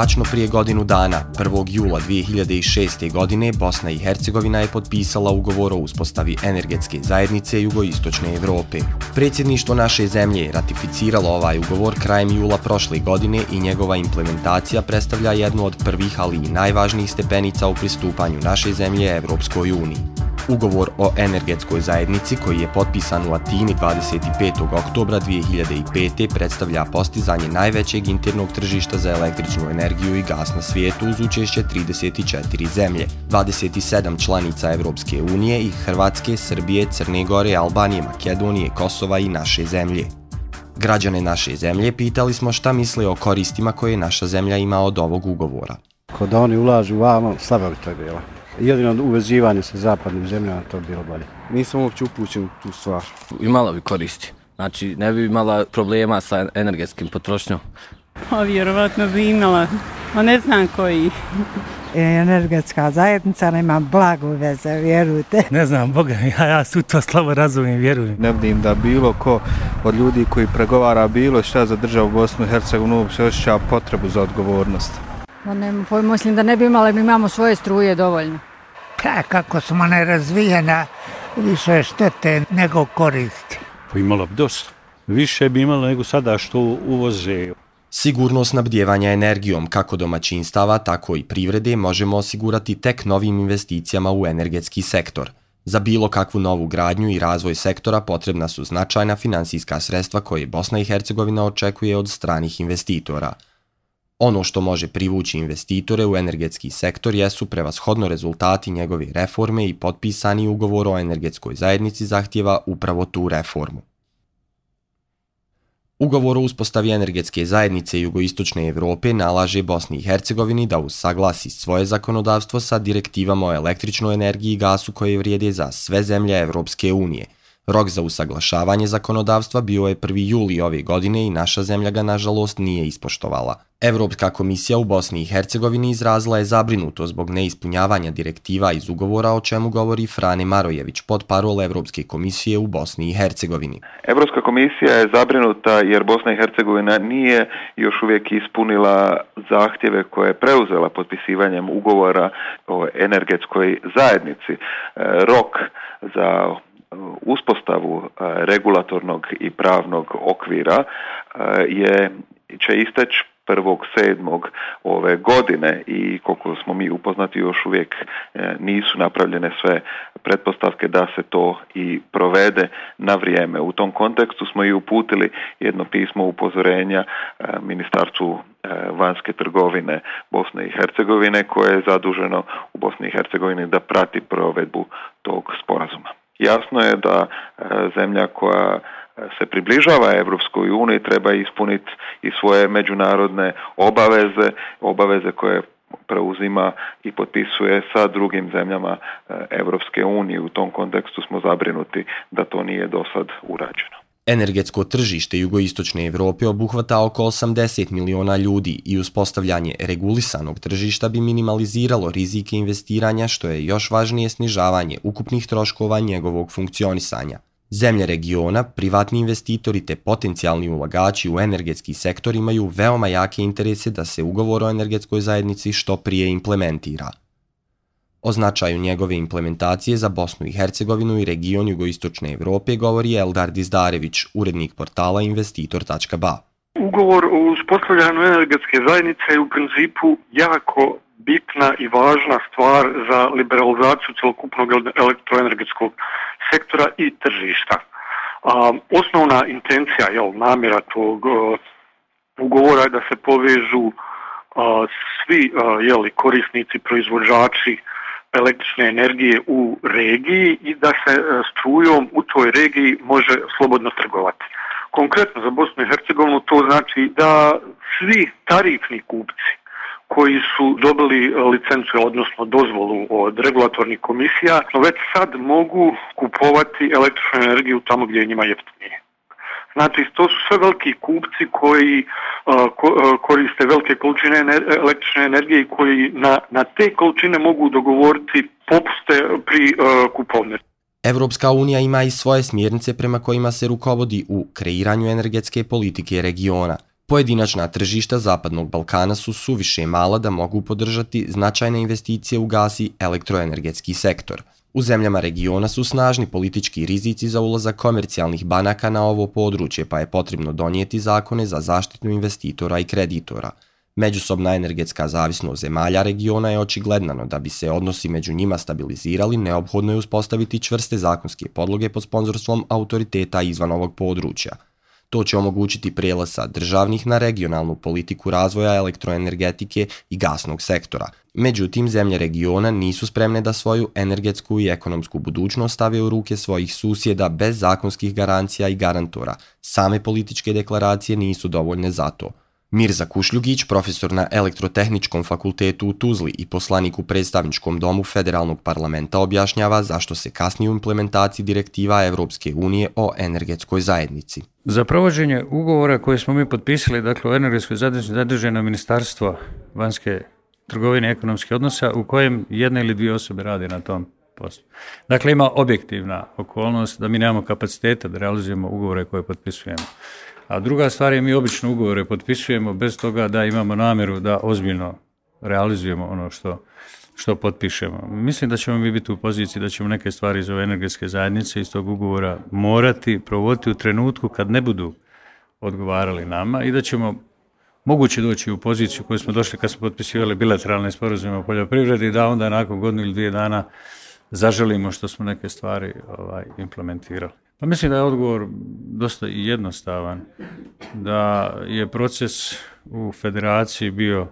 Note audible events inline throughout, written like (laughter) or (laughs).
Tačno prije godinu dana, 1. jula 2006. godine, Bosna i Hercegovina je potpisala ugovor o uspostavi energetske zajednice Jugoistočne Evrope. Predsjedništvo naše zemlje je ratificiralo ovaj ugovor krajem jula prošle godine i njegova implementacija predstavlja jednu od prvih, ali i najvažnijih stepenica u pristupanju naše zemlje Evropskoj uniji. Ugovor o energetskoj zajednici koji je potpisan u Atini 25. oktobra 2005. predstavlja postizanje najvećeg internog tržišta za električnu energiju i gas na svijetu uz učešće 34 zemlje, 27 članica Evropske unije i Hrvatske, Srbije, Crne Gore, Albanije, Makedonije, Kosova i naše zemlje. Građane naše zemlje pitali smo šta misle o koristima koje naša zemlja ima od ovog ugovora. Kada oni ulažu vamo, slaba bi to bila jedino uvezivanje sa zapadnim zemljama to bilo bolje. Nisam uopće upućen u tu stvar. Imala bi koristi. Znači, ne bi imala problema sa energetskim potrošnjom. Pa vjerovatno bi imala, a ne znam koji. E, energetska zajednica nema blagu veze, vjerujte. Ne znam, Boga, (laughs) ja, ja su to slabo razumijem, vjerujem. Ne vidim da bilo ko od ljudi koji pregovara bilo šta za državu Bosnu i Hercegovinu se osjeća potrebu za odgovornost. Ma nema pojma, mislim da ne bi imali, mi imamo svoje struje dovoljno. Pa, kako smo nerazvijena, više štete nego koristi. Pa imala bi dosta. Više bi imala nego sada što uvoze. Sigurno snabdjevanja energijom kako domaćinstava, tako i privrede možemo osigurati tek novim investicijama u energetski sektor. Za bilo kakvu novu gradnju i razvoj sektora potrebna su značajna finansijska sredstva koje Bosna i Hercegovina očekuje od stranih investitora – Ono što može privući investitore u energetski sektor jesu prevashodno rezultati njegove reforme i potpisani ugovor o energetskoj zajednici zahtjeva upravo tu reformu. Ugovor o uspostavi energetske zajednice Jugoistočne Evrope nalaže Bosni i Hercegovini da usaglasi svoje zakonodavstvo sa direktivama o električnoj energiji i gasu koje vrijede za sve zemlje Evropske unije – Rok za usaglašavanje zakonodavstva bio je 1. juli ove godine i naša zemlja ga nažalost nije ispoštovala. Evropska komisija u Bosni i Hercegovini izrazila je zabrinuto zbog neispunjavanja direktiva iz ugovora o čemu govori Frane Marojević pod parol Evropske komisije u Bosni i Hercegovini. Evropska komisija je zabrinuta jer Bosna i Hercegovina nije još uvijek ispunila zahtjeve koje je preuzela potpisivanjem ugovora o energetskoj zajednici. E, rok za E, uspostavu e, regulatornog i pravnog okvira e, je će isteć prvog sedmog ove godine i koliko smo mi upoznati još uvijek nisu napravljene sve pretpostavke da se to i provede na vrijeme. U tom kontekstu smo i uputili jedno pismo upozorenja Ministarstvu vanjske trgovine Bosne i Hercegovine koje je zaduženo u Bosni i Hercegovini da prati provedbu tog sporazuma. Jasno je da e, zemlja koja e, se približava Evropskoj uniji treba ispuniti i svoje međunarodne obaveze, obaveze koje preuzima i potpisuje sa drugim zemljama e, Evropske unije. U tom kontekstu smo zabrinuti da to nije do sad urađeno. Energetsko tržište jugoistočne Evrope obuhvata oko 80 miliona ljudi i uspostavljanje regulisanog tržišta bi minimaliziralo rizike investiranja što je još važnije snižavanje ukupnih troškova njegovog funkcionisanja. Zemlje regiona, privatni investitori te potencijalni ulagači u energetski sektor imaju veoma jake interese da se ugovor o energetskoj zajednici što prije implementira. O značaju njegove implementacije za Bosnu i Hercegovinu i region jugoistočne Evrope govori Eldar Dizdarević, urednik portala investitor.ba. Ugovor o uspostavljanju energetske zajednice je u principu jako bitna i važna stvar za liberalizaciju celokupnog elektroenergetskog sektora i tržišta. A, osnovna intencija, jel, namjera tog uh, ugovora je da se povežu a, svi a, jeli, korisnici, proizvođači, električne energije u regiji i da se e, strujom u toj regiji može slobodno trgovati. Konkretno za Bosnu i Hercegovinu to znači da svi tarifni kupci koji su dobili licencu, odnosno dozvolu od regulatornih komisija, već sad mogu kupovati električnu energiju tamo gdje je njima jeftinije. Znači, to su sve veliki kupci koji koriste velike količine električne energije i koji na, na te količine mogu dogovoriti popuste pri uh, kupovne. Evropska unija ima i svoje smjernice prema kojima se rukovodi u kreiranju energetske politike regiona. Pojedinačna tržišta Zapadnog Balkana su suviše mala da mogu podržati značajne investicije u gas i elektroenergetski sektor. U zemljama regiona su snažni politički rizici za ulazak komercijalnih banaka na ovo područje, pa je potrebno donijeti zakone za zaštitu investitora i kreditora. Međusobna energetska zavisnost zemalja regiona je očigledna, no da bi se odnosi među njima stabilizirali, neophodno je uspostaviti čvrste zakonske podloge pod sponzorstvom autoriteta izvan ovog područja – To će omogućiti prijelaz sa državnih na regionalnu politiku razvoja elektroenergetike i gasnog sektora. Međutim, zemlje regiona nisu spremne da svoju energetsku i ekonomsku budućnost stave u ruke svojih susjeda bez zakonskih garancija i garantora. Same političke deklaracije nisu dovoljne za to. Mirza Kušljugić, profesor na Elektrotehničkom fakultetu u Tuzli i poslanik u predstavničkom domu Federalnog parlamenta objašnjava zašto se kasni u implementaciji direktiva Evropske unije o energetskoj zajednici. Za provođenje ugovora koje smo mi potpisali, dakle o energetskoj zajednici zadrženo ministarstvo vanjske trgovine i ekonomske odnosa u kojem jedna ili dvije osobe rade na tom poslu. Dakle, ima objektivna okolnost da mi nemamo kapaciteta da realizujemo ugovore koje potpisujemo. A druga stvar je mi obično ugovore potpisujemo bez toga da imamo nameru da ozbiljno realizujemo ono što što potpišemo. Mislim da ćemo mi biti u poziciji da ćemo neke stvari iz ove energetske zajednice iz tog ugovora morati provoditi u trenutku kad ne budu odgovarali nama i da ćemo moguće doći u poziciju koju smo došli kad smo potpisivali bilateralne sporozume o poljoprivredi da onda nakon godinu ili dvije dana zaželimo što smo neke stvari ovaj implementirali. Pa mislim da je odgovor dosta jednostavan, da je proces u federaciji bio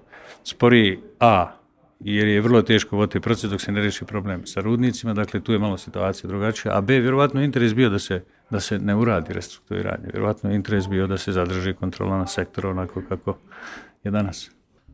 sporiji A, jer je vrlo teško voditi proces dok se ne reši problem sa rudnicima, dakle tu je malo situacija drugačija, a B, vjerovatno interes bio da se, da se ne uradi restrukturiranje, vjerovatno interes bio da se zadrži kontrola na sektoru onako kako je danas.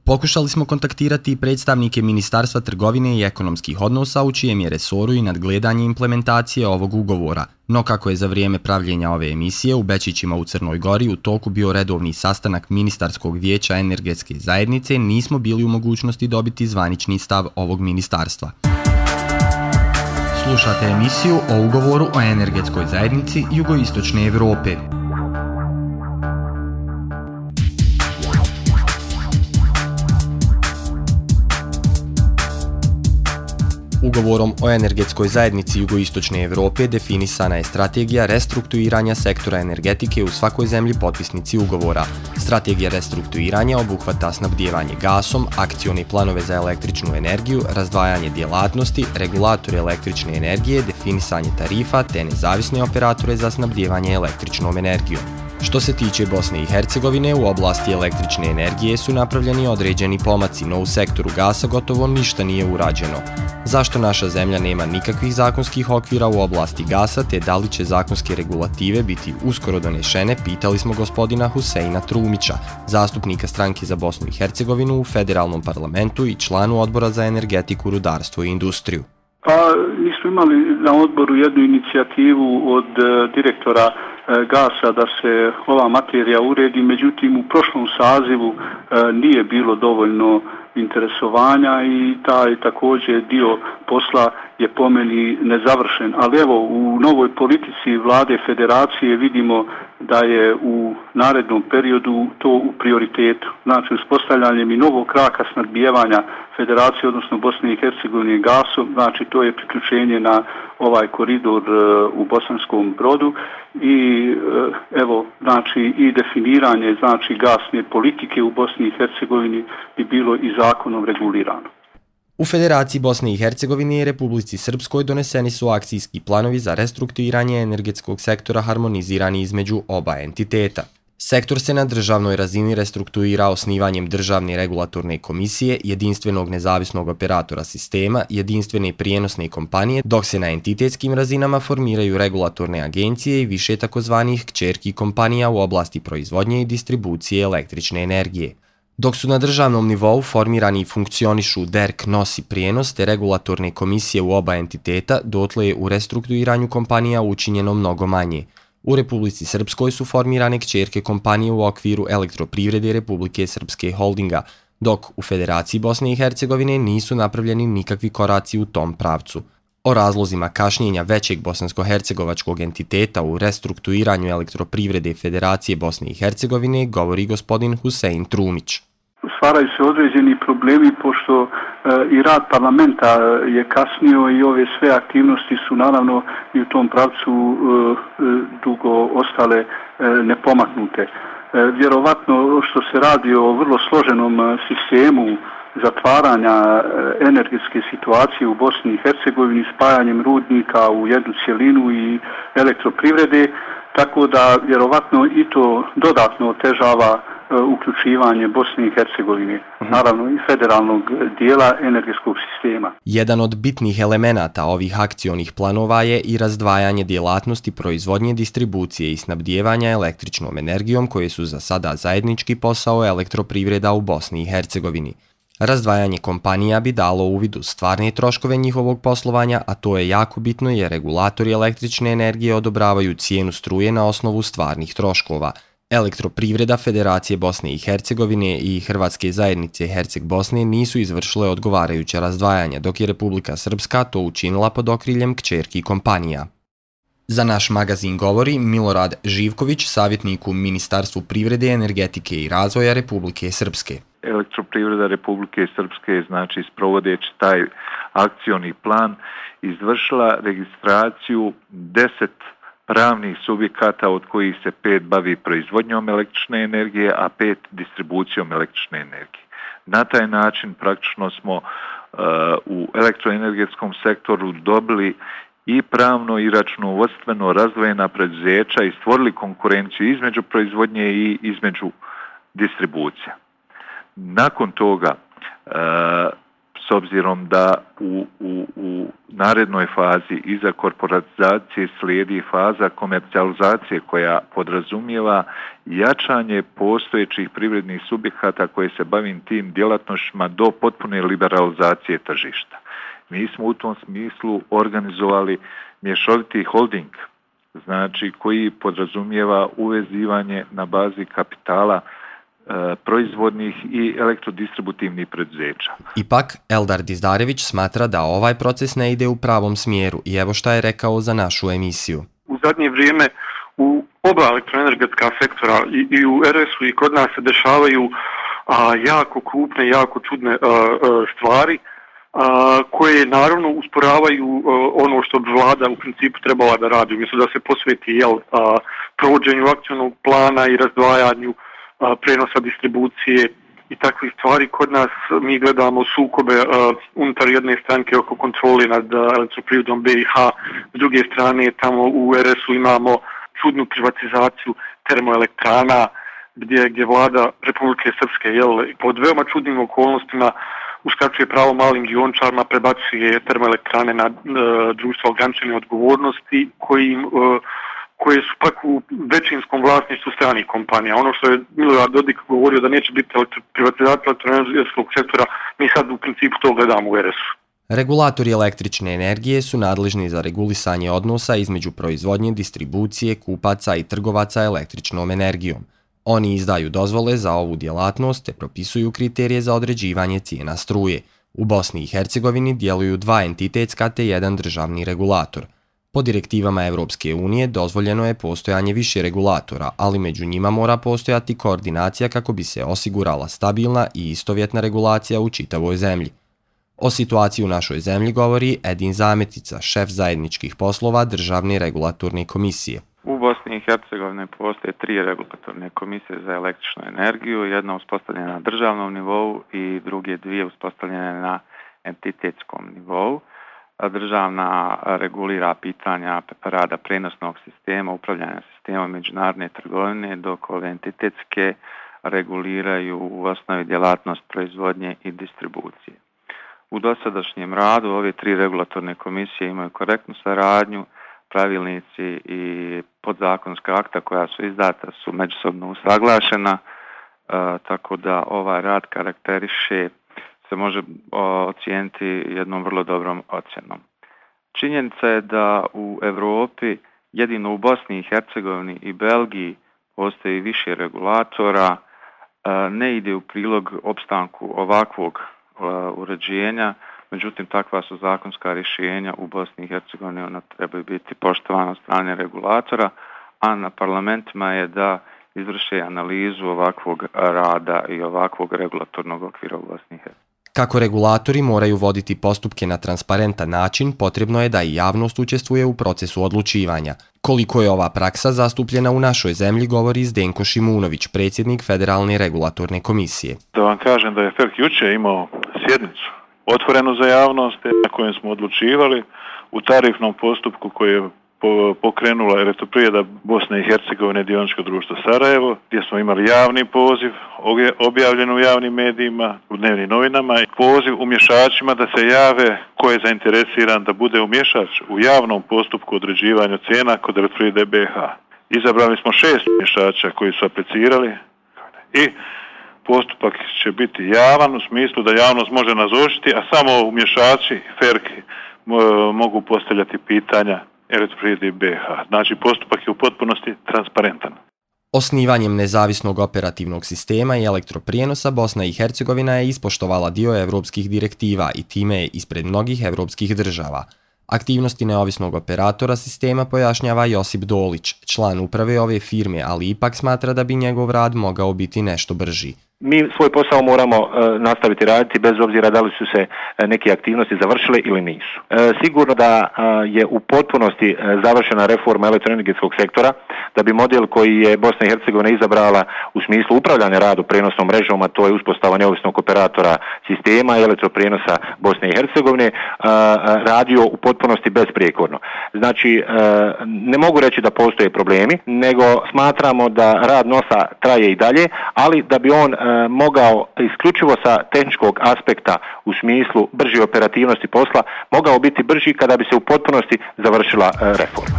Pokušali smo kontaktirati predstavnike Ministarstva trgovine i ekonomskih odnosa u čijem je resoru i nadgledanje implementacije ovog ugovora, no kako je za vrijeme pravljenja ove emisije u Bečićima u Crnoj Gori u toku bio redovni sastanak Ministarskog vijeća energetske zajednice, nismo bili u mogućnosti dobiti zvanični stav ovog ministarstva. Slušate emisiju o ugovoru o energetskoj zajednici Jugoistočne Evrope. Ugovorom o energetskoj zajednici Jugoistočne Evrope definisana je strategija restrukturiranja sektora energetike u svakoj zemlji potpisnici ugovora. Strategija restrukturiranja obuhvata snabdjevanje gasom, akcione planove za električnu energiju, razdvajanje djelatnosti, regulatore električne energije, definisanje tarifa te nezavisne operatore za snabdjevanje električnom energijom. Što se tiče Bosne i Hercegovine, u oblasti električne energije su napravljeni određeni pomaci, no u sektoru gasa gotovo ništa nije urađeno. Zašto naša zemlja nema nikakvih zakonskih okvira u oblasti gasa, te da li će zakonske regulative biti uskoro donešene, pitali smo gospodina Huseina Trumića, zastupnika stranke za Bosnu i Hercegovinu u federalnom parlamentu i članu odbora za energetiku, rudarstvo i industriju. Pa, mi smo imali na odboru jednu inicijativu od e, direktora E, gasa da se ova materija uredi, međutim u prošlom sazivu e, nije bilo dovoljno interesovanja i taj također dio posla je po meni nezavršen. Ali evo, u novoj politici vlade federacije vidimo da je u narednom periodu to u prioritetu. Znači, uspostavljanjem i novog kraka snadbijevanja federacije, odnosno Bosne i Hercegovine gasom, znači to je priključenje na ovaj koridor e, u Bosanskom brodu i e, evo, znači i definiranje znači gasne politike u Bosni i Hercegovini bi bilo i zakonom regulirano. U Federaciji Bosne i Hercegovine i Republici Srpskoj doneseni su akcijski planovi za restrukturiranje energetskog sektora harmonizirani između oba entiteta. Sektor se na državnoj razini restruktuira osnivanjem državne regulatorne komisije, jedinstvenog nezavisnog operatora sistema, jedinstvene prijenosne kompanije, dok se na entitetskim razinama formiraju regulatorne agencije i više takozvanih kćerki kompanija u oblasti proizvodnje i distribucije električne energije. Dok su na državnom nivou formirani i funkcionišu DERK nosi prijenos te regulatorne komisije u oba entiteta, dotle je u restrukturiranju kompanija učinjeno mnogo manje. U Republici Srpskoj su formirane kćerke kompanije u okviru elektroprivrede Republike Srpske holdinga, dok u Federaciji Bosne i Hercegovine nisu napravljeni nikakvi koraci u tom pravcu. O razlozima kašnjenja većeg bosansko-hercegovačkog entiteta u restrukturiranju elektroprivrede Federacije Bosne i Hercegovine govori gospodin Husein Trumić. Stvaraju se određeni problemi pošto e, i rad parlamenta e, je kasnio i ove sve aktivnosti su naravno i u tom pravcu e, dugo ostale nepomaknute. Vjerovatno što se radi o vrlo složenom sistemu zatvaranja e, energetske situacije u Bosni i Hercegovini spajanjem rudnika u jednu cijelinu i elektroprivrede, tako da vjerovatno i to dodatno otežava e, uključivanje Bosne i Hercegovine, mhm. naravno i federalnog dijela energetskog sistema. Jedan od bitnih elemenata ovih akcionih planova je i razdvajanje djelatnosti proizvodnje distribucije i snabdjevanja električnom energijom koje su za sada zajednički posao elektroprivreda u Bosni i Hercegovini. Razdvajanje kompanija bi dalo uvidu stvarne troškove njihovog poslovanja, a to je jako bitno jer regulatori električne energije odobravaju cijenu struje na osnovu stvarnih troškova. Elektroprivreda Federacije Bosne i Hercegovine i Hrvatske zajednice Herceg Bosne nisu izvršile odgovarajuće razdvajanje, dok je Republika Srpska to učinila pod okriljem kćerki kompanija. Za naš magazin govori Milorad Živković, savjetnik u Ministarstvu privrede, energetike i razvoja Republike Srpske elektroprivreda Republike Srpske, znači sprovodeći taj akcioni plan, izvršila registraciju deset pravnih subjekata od kojih se pet bavi proizvodnjom električne energije, a pet distribucijom električne energije. Na taj način praktično smo uh, u elektroenergetskom sektoru dobili i pravno i računovodstveno razdvojena preduzeća i stvorili konkurenciju između proizvodnje i između distribucija. Nakon toga, e, s obzirom da u, u, u narednoj fazi iza korporatizacije slijedi faza komercijalizacije koja podrazumijeva jačanje postojećih privrednih subjekata koje se bavim tim djelatnošima do potpune liberalizacije tržišta. Mi smo u tom smislu organizovali mješoviti holding, znači koji podrazumijeva uvezivanje na bazi kapitala E, proizvodnih i elektrodistributivnih preduzeća. Ipak, Eldar Dizdarević smatra da ovaj proces ne ide u pravom smjeru i evo šta je rekao za našu emisiju. U zadnje vrijeme u oba elektroenergetska sektora i, i u RS-u i kod nas se dešavaju a, jako krupne, jako čudne a, a, stvari a, a, koje naravno usporavaju a, ono što bi vlada u principu trebala da radi. Umjesto da se posveti jel, a, provođenju akcijnog plana i razdvajanju prenosa distribucije i takvih stvari. Kod nas mi gledamo sukobe a, unutar jedne stranke oko kontroli nad elektroprivodom BiH. S druge strane, tamo u RS-u imamo čudnu privatizaciju termoelektrana gdje, gdje vlada Republike Srpske jel, pod veoma čudnim okolnostima uskačuje pravo malim diončarima, prebacuje termoelektrane na e, društvo ograničene odgovornosti koji im uh, koje su pak u većinskom vlasništvu stranih kompanija. Ono što je Milorad Dodik govorio da neće biti privatizacija elektroenergetskog sektora, mi sad u principu to gledamo u RS-u. Regulatori električne energije su nadležni za regulisanje odnosa između proizvodnje, distribucije, kupaca i trgovaca električnom energijom. Oni izdaju dozvole za ovu djelatnost te propisuju kriterije za određivanje cijena struje. U Bosni i Hercegovini djeluju dva entitetska te jedan državni regulator. Po direktivama Evropske unije dozvoljeno je postojanje više regulatora, ali među njima mora postojati koordinacija kako bi se osigurala stabilna i istovjetna regulacija u čitavoj zemlji. O situaciji u našoj zemlji govori Edin Zametica, šef zajedničkih poslova Državne regulatorne komisije. U Bosni i Hercegovini postoje tri regulatorne komisije za električnu energiju, jedna uspostavljena na državnom nivou i druge dvije uspostavljene na entitetskom nivou državna regulira pitanja rada prenosnog sistema, upravljanja sistema međunarodne trgovine, dok ove entitetske reguliraju u osnovi djelatnost proizvodnje i distribucije. U dosadašnjem radu ove tri regulatorne komisije imaju korektnu saradnju, pravilnici i podzakonska akta koja su izdata su međusobno usaglašena, e, tako da ovaj rad karakteriše se može e, ocijeniti jednom vrlo dobrom ocjenom. Činjenica je da u Evropi, jedino u Bosni i Hercegovini i Belgiji, postoji više regulatora, e, ne ide u prilog opstanku ovakvog uređenja, međutim takva su zakonska rješenja u Bosni i Hercegovini, ona trebaju biti poštovana od strane regulatora, a na parlamentima je da izvrše analizu ovakvog rada i ovakvog regulatornog okvira u Bosni i Hercegovini. Kako regulatori moraju voditi postupke na transparentan način, potrebno je da i javnost učestvuje u procesu odlučivanja. Koliko je ova praksa zastupljena u našoj zemlji, govori Zdenko Šimunović, predsjednik Federalne regulatorne komisije. Da vam kažem da je FERC juče imao sjednicu otvoreno za javnost na kojem smo odlučivali u tarifnom postupku koji je pokrenula elektroprijeda Bosne i Hercegovine dioničko društvo Sarajevo, gdje smo imali javni poziv, objavljen u javnim medijima, u dnevnim novinama, i poziv umješačima da se jave ko je zainteresiran da bude umješač u javnom postupku određivanja cena kod elektroprijede BH. Izabrali smo šest umješača koji su aplicirali i postupak će biti javan u smislu da javnost može nazočiti, a samo umješači, ferke mogu postavljati pitanja elektroprivredi BH. Znači, postupak je u potpunosti transparentan. Osnivanjem nezavisnog operativnog sistema i elektroprijenosa Bosna i Hercegovina je ispoštovala dio evropskih direktiva i time je ispred mnogih evropskih država. Aktivnosti neovisnog operatora sistema pojašnjava Josip Dolić, član uprave ove firme, ali ipak smatra da bi njegov rad mogao biti nešto brži mi svoj posao moramo e, nastaviti raditi bez obzira da li su se e, neke aktivnosti završile ili nisu. E, sigurno da e, je u potpunosti e, završena reforma elektroenergetskog sektora, da bi model koji je Bosna i Hercegovina izabrala u smislu upravljanja radu prenosnom mrežom, a to je uspostava neovisnog operatora sistema i elektroprenosa Bosne i Hercegovine, e, radio u potpunosti besprijekorno. Znači, ne mogu reći da postoje problemi, nego smatramo da rad nosa traje i dalje, ali da bi on E, mogao isključivo sa tehničkog aspekta u smislu brži operativnosti posla mogao biti brži kada bi se u potpunosti završila e, reforma.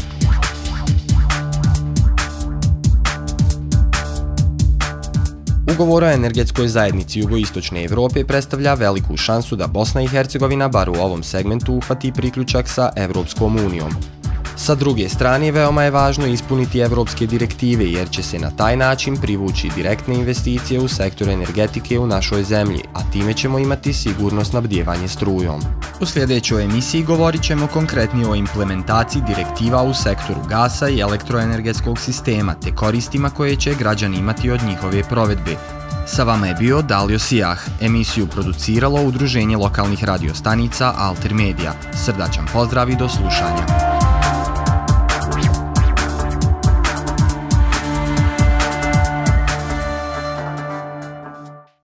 Ugovor o energetskoj zajednici Jugoistočne Evrope predstavlja veliku šansu da Bosna i Hercegovina bar u ovom segmentu uhvati priključak sa Evropskom unijom. Sa druge strane, veoma je važno ispuniti evropske direktive jer će se na taj način privući direktne investicije u sektor energetike u našoj zemlji, a time ćemo imati sigurno snabdjevanje strujom. U sljedećoj emisiji govorit ćemo konkretnije o implementaciji direktiva u sektoru gasa i elektroenergetskog sistema te koristima koje će građani imati od njihove provedbe. Sa vama je bio Dalio Sijah, emisiju produciralo Udruženje lokalnih radiostanica Alter Media. Srdačan pozdrav i do slušanja.